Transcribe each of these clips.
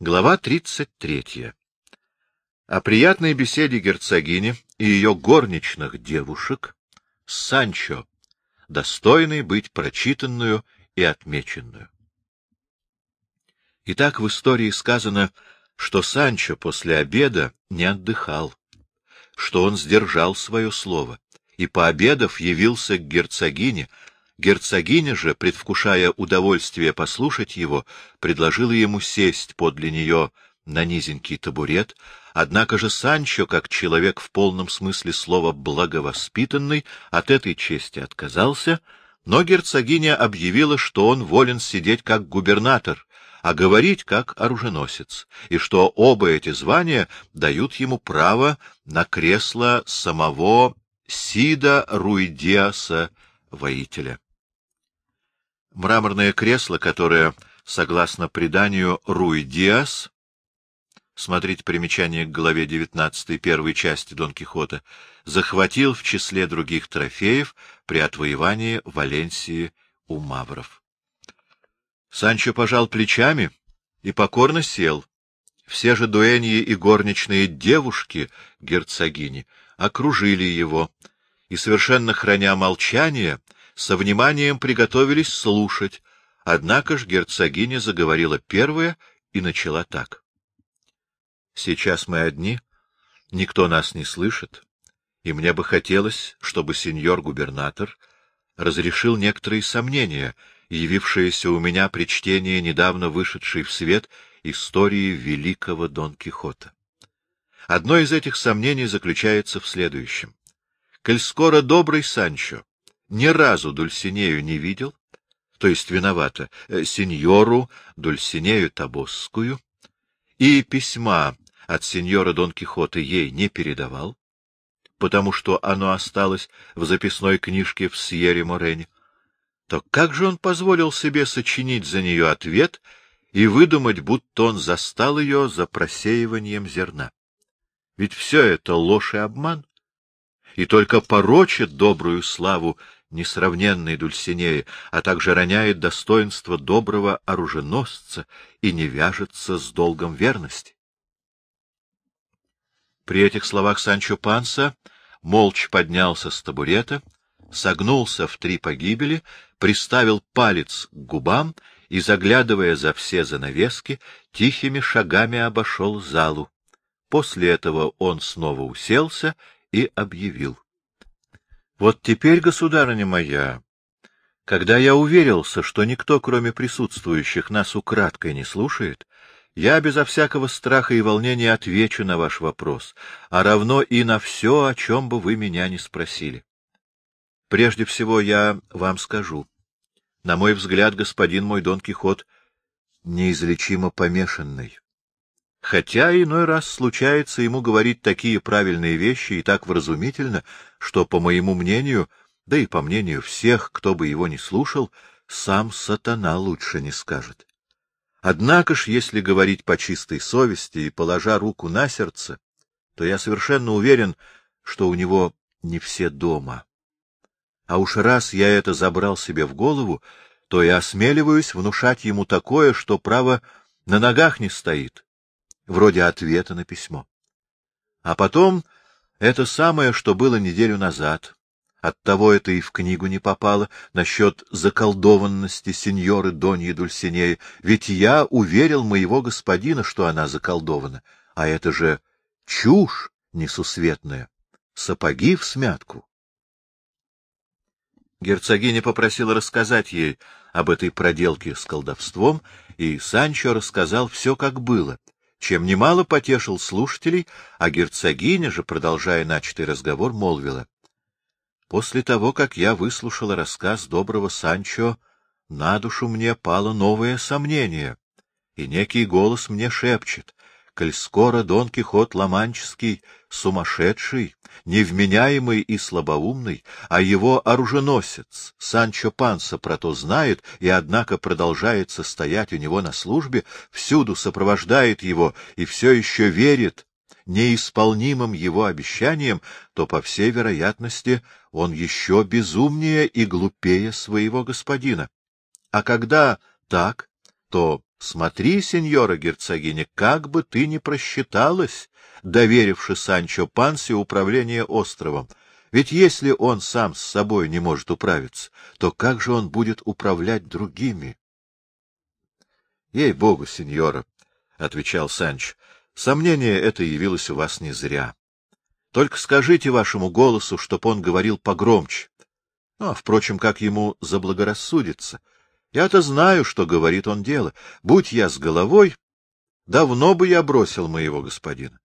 Глава 33. О приятной беседе герцогини и ее горничных девушек с Санчо, достойной быть прочитанную и отмеченную. Итак, в истории сказано, что Санчо после обеда не отдыхал, что он сдержал свое слово и, пообедав, явился к герцогине, Герцогиня же, предвкушая удовольствие послушать его, предложила ему сесть подле нее на низенький табурет, однако же Санчо, как человек в полном смысле слова благовоспитанный, от этой чести отказался, но герцогиня объявила, что он волен сидеть как губернатор, а говорить как оруженосец, и что оба эти звания дают ему право на кресло самого Сида Руидиаса, воителя мраморное кресло, которое, согласно преданию Руй Диас, смотрите примечание к главе 19 первой части Дон Кихота, захватил в числе других трофеев при отвоевании Валенсии у мавров. Санчо пожал плечами и покорно сел. Все же дуэньи и горничные девушки герцогини окружили его, и, совершенно храня молчание, со вниманием приготовились слушать, однако ж герцогиня заговорила первая и начала так. — Сейчас мы одни, никто нас не слышит, и мне бы хотелось, чтобы сеньор-губернатор разрешил некоторые сомнения, явившиеся у меня при чтении недавно вышедшей в свет истории великого Дон Кихота. Одно из этих сомнений заключается в следующем. Коль скоро добрый Санчо ни разу Дульсинею не видел, то есть виновата, э, сеньору Дульсинею Табосскую, и письма от сеньора Дон Кихота ей не передавал, потому что оно осталось в записной книжке в Сьерре-Морене, то как же он позволил себе сочинить за нее ответ и выдумать, будто он застал ее за просеиванием зерна? Ведь все это ложь и обман, и только порочит добрую славу несравненной Дульсинеи, а также роняет достоинство доброго оруженосца и не вяжется с долгом верности. При этих словах Санчо Панса молча поднялся с табурета, согнулся в три погибели, приставил палец к губам и, заглядывая за все занавески, тихими шагами обошел залу. После этого он снова уселся и объявил. Вот теперь, государыня моя, когда я уверился, что никто, кроме присутствующих, нас украдкой не слушает, я безо всякого страха и волнения отвечу на ваш вопрос, а равно и на все, о чем бы вы меня не спросили. Прежде всего я вам скажу. На мой взгляд, господин мой Дон Кихот неизлечимо помешанный. Хотя иной раз случается ему говорить такие правильные вещи и так вразумительно, что, по моему мнению, да и по мнению всех, кто бы его не слушал, сам сатана лучше не скажет. Однако ж, если говорить по чистой совести и положа руку на сердце, то я совершенно уверен, что у него не все дома. А уж раз я это забрал себе в голову, то и осмеливаюсь внушать ему такое, что, право, на ногах не стоит вроде ответа на письмо. А потом это самое, что было неделю назад. Оттого это и в книгу не попало насчет заколдованности сеньоры Доньи Дульсинеи, ведь я уверил моего господина, что она заколдована, а это же чушь несусветная, сапоги в смятку. Герцогиня попросила рассказать ей об этой проделке с колдовством, и Санчо рассказал все, как было, чем немало потешил слушателей, а герцогиня же, продолжая начатый разговор, молвила. После того, как я выслушала рассказ доброго Санчо, на душу мне пало новое сомнение, и некий голос мне шепчет, коль скоро Дон Кихот Ломанческий сумасшедший, невменяемый и слабоумный, а его оруженосец Санчо Панса про то знает и, однако, продолжает состоять у него на службе, всюду сопровождает его и все еще верит неисполнимым его обещаниям, то, по всей вероятности, он еще безумнее и глупее своего господина. А когда так, то Смотри, сеньора герцогиня, как бы ты ни просчиталась, доверивши Санчо Панси управление островом. Ведь если он сам с собой не может управиться, то как же он будет управлять другими? — Ей-богу, сеньора, — отвечал Санч, — сомнение это явилось у вас не зря. Только скажите вашему голосу, чтоб он говорил погромче. Ну, а, впрочем, как ему заблагорассудится. Я-то знаю, что говорит он дело. Будь я с головой, давно бы я бросил моего господина.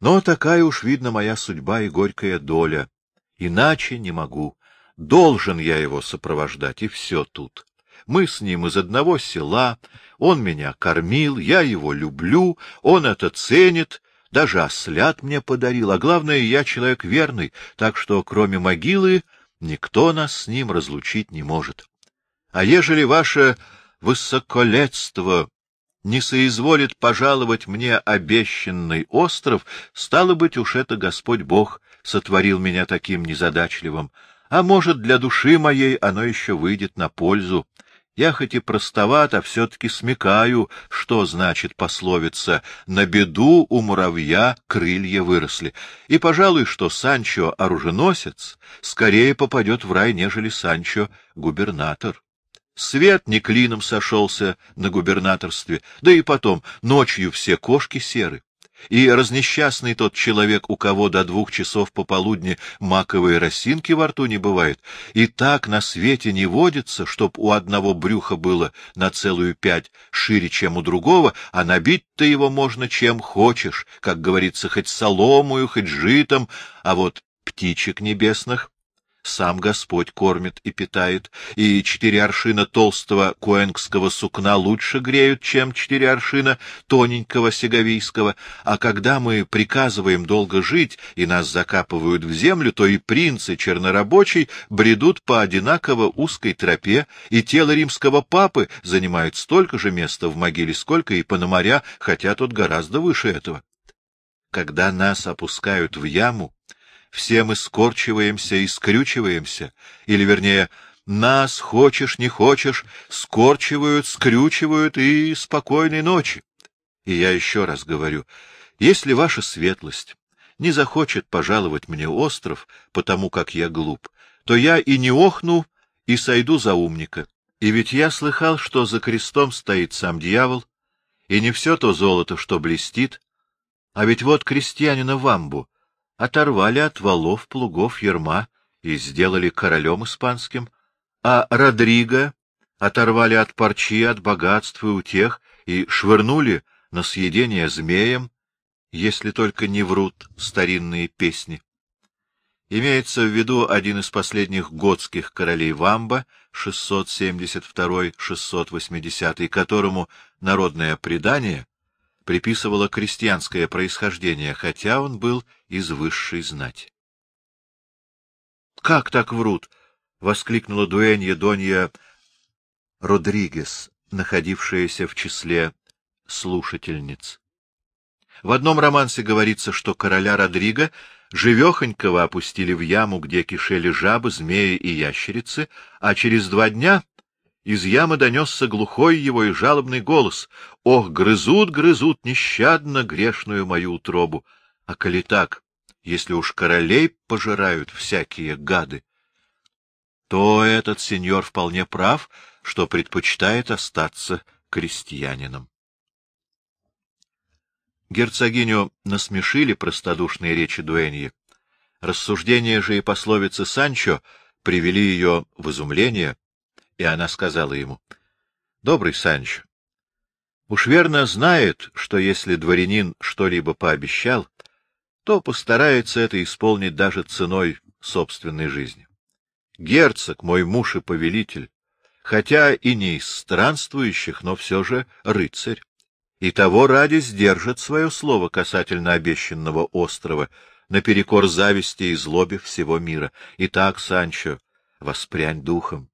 Но такая уж, видно, моя судьба и горькая доля. Иначе не могу. Должен я его сопровождать, и все тут. Мы с ним из одного села, он меня кормил, я его люблю, он это ценит, даже ослят мне подарил, а главное, я человек верный, так что кроме могилы никто нас с ним разлучить не может. А ежели ваше высоколетство не соизволит пожаловать мне обещанный остров, стало быть, уж это Господь Бог сотворил меня таким незадачливым, а может, для души моей оно еще выйдет на пользу. Я хоть и простоват, а все-таки смекаю, что значит пословица «на беду у муравья крылья выросли», и, пожалуй, что Санчо-оруженосец скорее попадет в рай, нежели Санчо-губернатор. Свет не клином сошелся на губернаторстве, да и потом, ночью все кошки серы. И разнесчастный тот человек, у кого до двух часов пополудни маковой росинки во рту не бывает, и так на свете не водится, чтоб у одного брюха было на целую пять шире, чем у другого, а набить-то его можно чем хочешь, как говорится, хоть соломую, хоть житом, а вот птичек небесных сам Господь кормит и питает, и четыре аршина толстого коэнгского сукна лучше греют, чем четыре аршина тоненького сеговийского, а когда мы приказываем долго жить и нас закапывают в землю, то и принцы чернорабочий бредут по одинаково узкой тропе, и тело римского папы занимает столько же места в могиле, сколько и пономаря, хотя тот гораздо выше этого. Когда нас опускают в яму, все мы скорчиваемся и скрючиваемся, или, вернее, нас, хочешь, не хочешь, скорчивают, скрючивают и спокойной ночи. И я еще раз говорю, если ваша светлость не захочет пожаловать мне остров, потому как я глуп, то я и не охну, и сойду за умника. И ведь я слыхал, что за крестом стоит сам дьявол, и не все то золото, что блестит, а ведь вот крестьянина Вамбу оторвали от валов, плугов, ерма и сделали королем испанским, а Родриго оторвали от парчи, от богатства и утех и швырнули на съедение змеям, если только не врут старинные песни. Имеется в виду один из последних готских королей Вамба, 672-680, которому народное предание приписывало крестьянское происхождение, хотя он был из высшей знати. — Как так врут? — воскликнула дуэнья Донья Родригес, находившаяся в числе слушательниц. В одном романсе говорится, что короля Родриго живехонького опустили в яму, где кишели жабы, змеи и ящерицы, а через два дня из ямы донесся глухой его и жалобный голос. «Ох, грызут, грызут нещадно грешную мою утробу! А коли так, если уж королей пожирают всякие гады, то этот сеньор вполне прав, что предпочитает остаться крестьянином». Герцогиню насмешили простодушные речи Дуэньи. Рассуждения же и пословицы Санчо привели ее в изумление, и она сказала ему, — Добрый Санч, уж верно знает, что если дворянин что-либо пообещал, то постарается это исполнить даже ценой собственной жизни. Герцог, мой муж и повелитель, хотя и не из странствующих, но все же рыцарь, и того ради сдержит свое слово касательно обещанного острова, наперекор зависти и злобе всего мира. Итак, Санчо, воспрянь духом.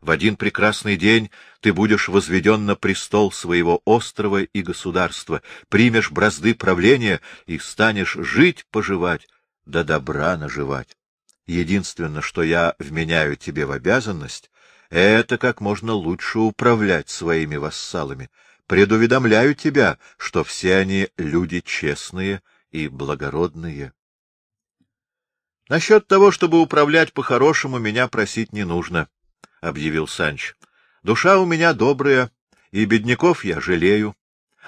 В один прекрасный день ты будешь возведен на престол своего острова и государства, примешь бразды правления и станешь жить-поживать, да добра наживать. Единственное, что я вменяю тебе в обязанность, это как можно лучше управлять своими вассалами. предуведомляю тебя, что все они люди честные и благородные. — Насчет того, чтобы управлять по-хорошему, меня просить не нужно, — объявил Санч. — Душа у меня добрая, и бедняков я жалею.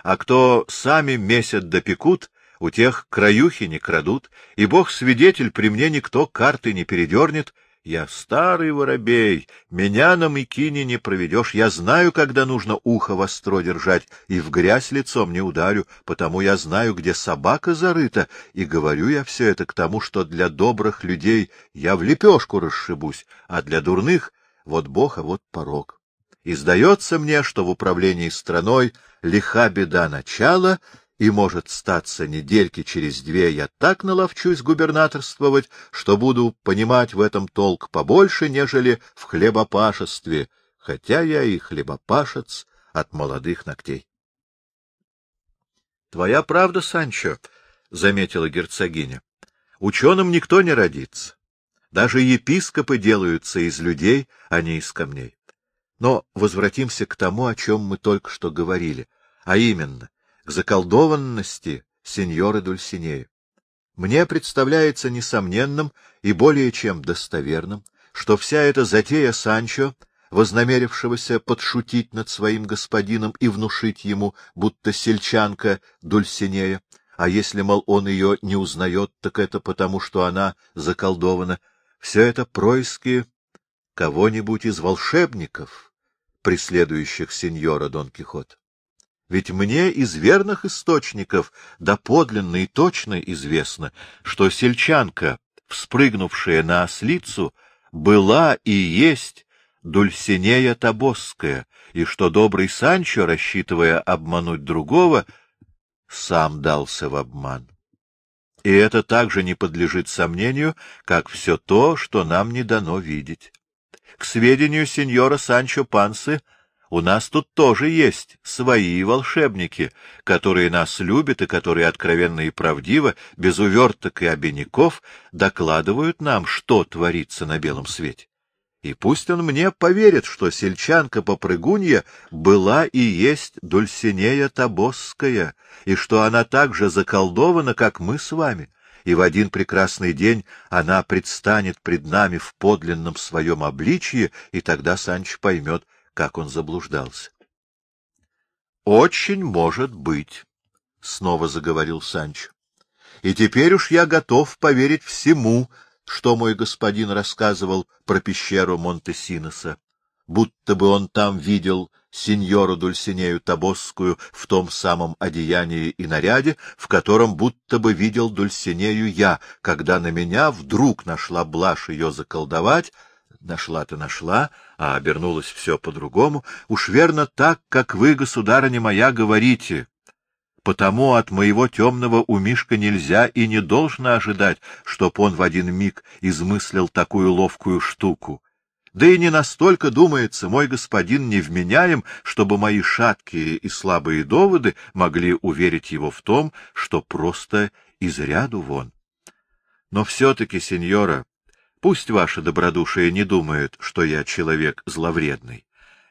А кто сами месяц допекут, у тех краюхи не крадут, и бог свидетель, при мне никто карты не передернет, я старый воробей, меня на мыкине не проведешь. Я знаю, когда нужно ухо востро держать, и в грязь лицом не ударю, потому я знаю, где собака зарыта, и говорю я все это к тому, что для добрых людей я в лепешку расшибусь, а для дурных — вот бог, а вот порог. И сдается мне, что в управлении страной лиха беда начала, и, может, статься недельки через две я так наловчусь губернаторствовать, что буду понимать в этом толк побольше, нежели в хлебопашестве, хотя я и хлебопашец от молодых ногтей. — Твоя правда, Санчо, — заметила герцогиня. — Ученым никто не родится. Даже епископы делаются из людей, а не из камней. Но возвратимся к тому, о чем мы только что говорили, а именно — к заколдованности сеньоры Дульсинея. Мне представляется несомненным и более чем достоверным, что вся эта затея Санчо, вознамерившегося подшутить над своим господином и внушить ему, будто сельчанка Дульсинея, а если, мол, он ее не узнает, так это потому, что она заколдована, все это происки кого-нибудь из волшебников, преследующих сеньора Дон Кихота. Ведь мне из верных источников доподлинно и точно известно, что сельчанка, вспрыгнувшая на ослицу, была и есть Дульсинея Табосская, и что добрый Санчо, рассчитывая обмануть другого, сам дался в обман. И это также не подлежит сомнению, как все то, что нам не дано видеть. К сведению сеньора Санчо Пансы — у нас тут тоже есть свои волшебники, которые нас любят и которые откровенно и правдиво, без уверток и обиняков, докладывают нам, что творится на белом свете. И пусть он мне поверит, что сельчанка-попрыгунья была и есть Дульсинея Табосская, и что она так же заколдована, как мы с вами, и в один прекрасный день она предстанет пред нами в подлинном своем обличье, и тогда Санч поймет, как он заблуждался. — Очень может быть, — снова заговорил Санч. — И теперь уж я готов поверить всему, что мой господин рассказывал про пещеру Монтесиноса, будто бы он там видел сеньору Дульсинею Табосскую в том самом одеянии и наряде, в котором будто бы видел Дульсинею я, когда на меня вдруг нашла блажь ее заколдовать, Нашла-то нашла, а обернулось все по-другому. Уж верно так, как вы, государыня моя, говорите. Потому от моего темного умишка нельзя и не должно ожидать, чтоб он в один миг измыслил такую ловкую штуку. Да и не настолько, думается, мой господин невменяем, чтобы мои шаткие и слабые доводы могли уверить его в том, что просто из ряду вон. Но все-таки, сеньора, Пусть ваше добродушие не думает, что я человек зловредный.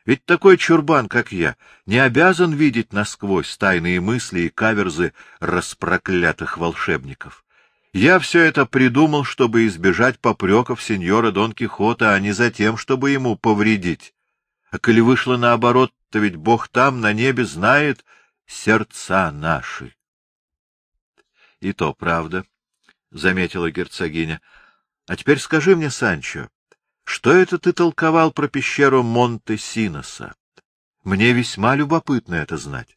Ведь такой чурбан, как я, не обязан видеть насквозь тайные мысли и каверзы распроклятых волшебников. Я все это придумал, чтобы избежать попреков сеньора Дон Кихота, а не за тем, чтобы ему повредить. А коли вышло наоборот, то ведь Бог там, на небе, знает сердца наши. — И то правда, — заметила герцогиня. А теперь скажи мне, Санчо, что это ты толковал про пещеру Монте-Синоса? Мне весьма любопытно это знать.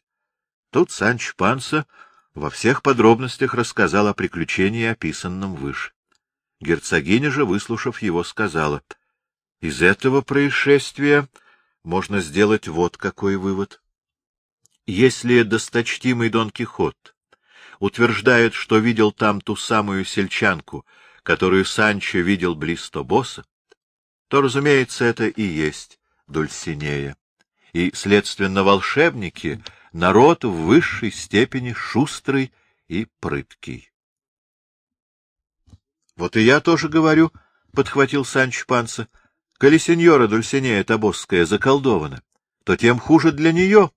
Тут Санч Панса во всех подробностях рассказал о приключении, описанном выше. Герцогиня же, выслушав его, сказала, — Из этого происшествия можно сделать вот какой вывод. Если досточтимый Дон Кихот утверждает, что видел там ту самую сельчанку, которую Санчо видел близ Тобоса, то, разумеется, это и есть Дульсинея. И, следственно, волшебники — народ в высшей степени шустрый и прыткий. — Вот и я тоже говорю, — подхватил Санч Панса, — коли сеньора Дульсинея Тобосская заколдована, то тем хуже для нее.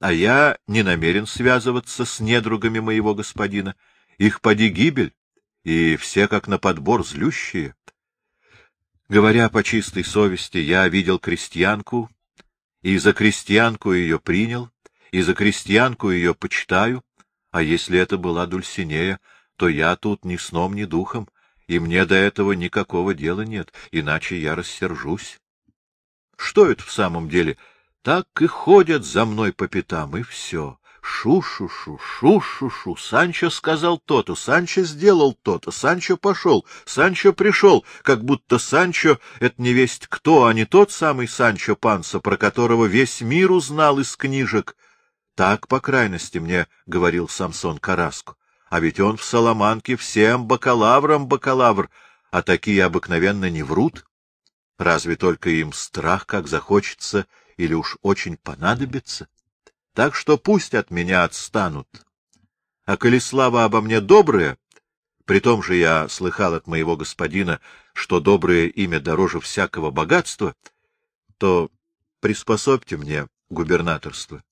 а я не намерен связываться с недругами моего господина. Их поди гибель, и все как на подбор злющие. Говоря по чистой совести, я видел крестьянку, и за крестьянку ее принял, и за крестьянку ее почитаю, а если это была Дульсинея, то я тут ни сном, ни духом, и мне до этого никакого дела нет, иначе я рассержусь. Что это в самом деле? Так и ходят за мной по пятам, и все. Шу-шу-шу, шу-шу-шу, Санчо сказал то-то, Санчо сделал то-то, Санчо пошел, Санчо пришел, как будто Санчо — это не весть кто, а не тот самый Санчо Панса, про которого весь мир узнал из книжек. Так, по крайности, мне говорил Самсон Караску. А ведь он в Соломанке всем бакалаврам бакалавр, а такие обыкновенно не врут. Разве только им страх, как захочется, или уж очень понадобится. Так что пусть от меня отстанут. А коли слава обо мне добрая, при том же я слыхал от моего господина, что доброе имя дороже всякого богатства, то приспособьте мне губернаторство.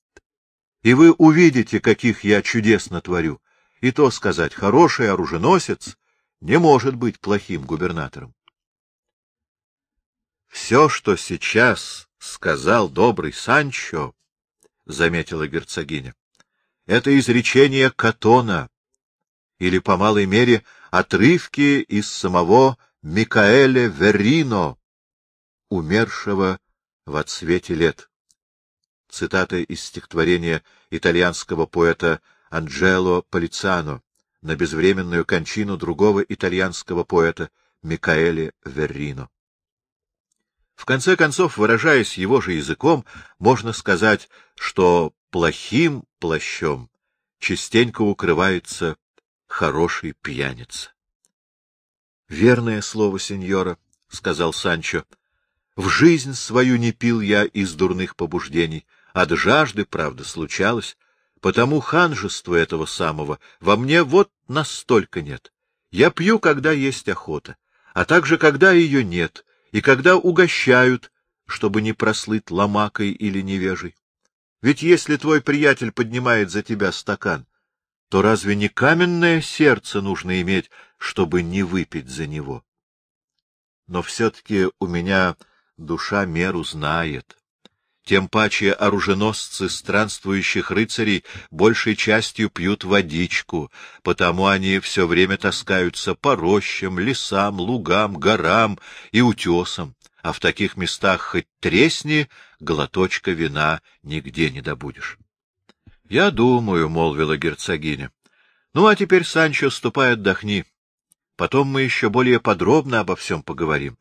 И вы увидите, каких я чудес натворю. И то сказать, хороший оруженосец не может быть плохим губернатором. Все, что сейчас сказал добрый Санчо, — заметила герцогиня. — Это изречение Катона, или, по малой мере, отрывки из самого Микаэля Веррино, умершего в отсвете лет. Цитата из стихотворения итальянского поэта Анджело Полицано на безвременную кончину другого итальянского поэта Микаэля Веррино. В конце концов, выражаясь его же языком, можно сказать, что плохим плащом частенько укрывается хороший пьяница. — Верное слово, сеньора, — сказал Санчо. — В жизнь свою не пил я из дурных побуждений. От жажды, правда, случалось, потому ханжества этого самого во мне вот настолько нет. Я пью, когда есть охота, а также, когда ее нет, и когда угощают, чтобы не прослыть ломакой или невежей. Ведь если твой приятель поднимает за тебя стакан, то разве не каменное сердце нужно иметь, чтобы не выпить за него? Но все-таки у меня душа меру знает. Тем паче оруженосцы странствующих рыцарей большей частью пьют водичку, потому они все время таскаются по рощам, лесам, лугам, горам и утесам, а в таких местах хоть тресни, глоточка вина нигде не добудешь. — Я думаю, — молвила герцогиня. — Ну, а теперь, Санчо, ступай отдохни. Потом мы еще более подробно обо всем поговорим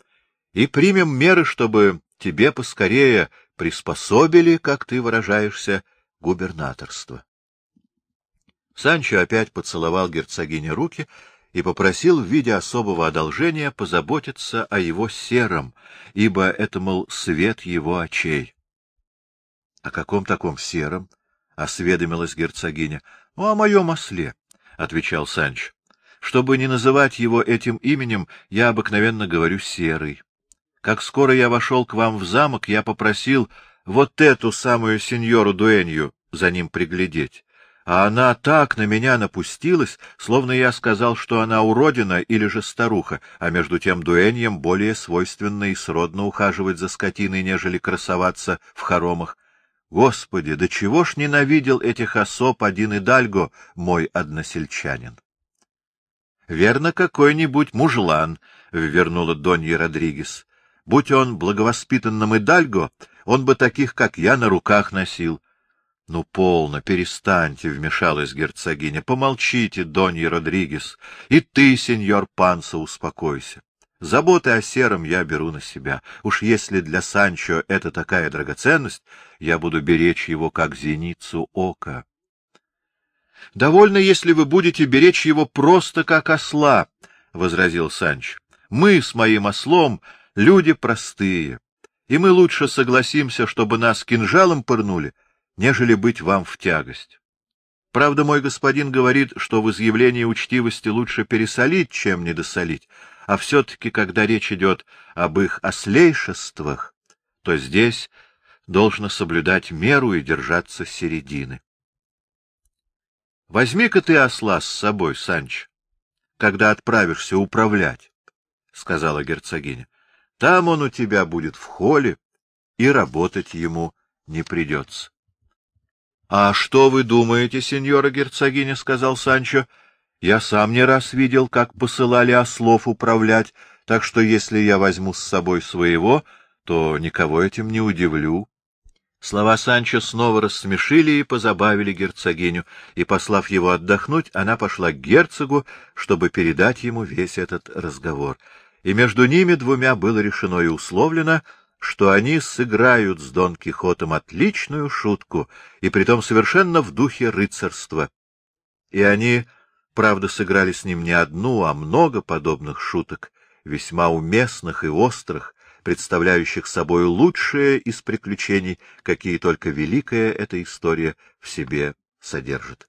и примем меры, чтобы тебе поскорее приспособили, как ты выражаешься, губернаторство. Санчо опять поцеловал герцогине руки и попросил в виде особого одолжения позаботиться о его сером, ибо это, мол, свет его очей. — О каком таком сером? — осведомилась герцогиня. — Ну, о моем осле, — отвечал Санч. — Чтобы не называть его этим именем, я обыкновенно говорю серый. Как скоро я вошел к вам в замок, я попросил вот эту самую сеньору Дуэнью за ним приглядеть. А она так на меня напустилась, словно я сказал, что она уродина или же старуха, а между тем дуэньям более свойственно и сродно ухаживать за скотиной, нежели красоваться в хоромах. Господи, да чего ж ненавидел этих особ один Идальго, мой односельчанин? — Верно, какой-нибудь мужлан, — вернула Донья Родригес. Будь он благовоспитанным Идальго, он бы таких, как я, на руках носил. — Ну, полно, перестаньте, — вмешалась герцогиня. — Помолчите, Донья Родригес. И ты, сеньор Панса, успокойся. Заботы о сером я беру на себя. Уж если для Санчо это такая драгоценность, я буду беречь его как зеницу ока. — Довольно, если вы будете беречь его просто как осла, — возразил Санч. — Мы с моим ослом люди простые, и мы лучше согласимся, чтобы нас кинжалом пырнули, нежели быть вам в тягость. Правда, мой господин говорит, что в изъявлении учтивости лучше пересолить, чем недосолить, а все-таки, когда речь идет об их ослейшествах, то здесь должно соблюдать меру и держаться середины. — Возьми-ка ты осла с собой, Санч, когда отправишься управлять, — сказала герцогиня. — Там он у тебя будет в холле, и работать ему не придется. — А что вы думаете, сеньора герцогиня? — сказал Санчо. — Я сам не раз видел, как посылали ослов управлять, так что если я возьму с собой своего, то никого этим не удивлю. Слова Санчо снова рассмешили и позабавили герцогиню, и, послав его отдохнуть, она пошла к герцогу, чтобы передать ему весь этот разговор. И между ними двумя было решено и условлено, что они сыграют с Дон Кихотом отличную шутку, и притом совершенно в духе рыцарства. И они, правда, сыграли с ним не одну, а много подобных шуток, весьма уместных и острых, представляющих собой лучшее из приключений, какие только великая эта история в себе содержит.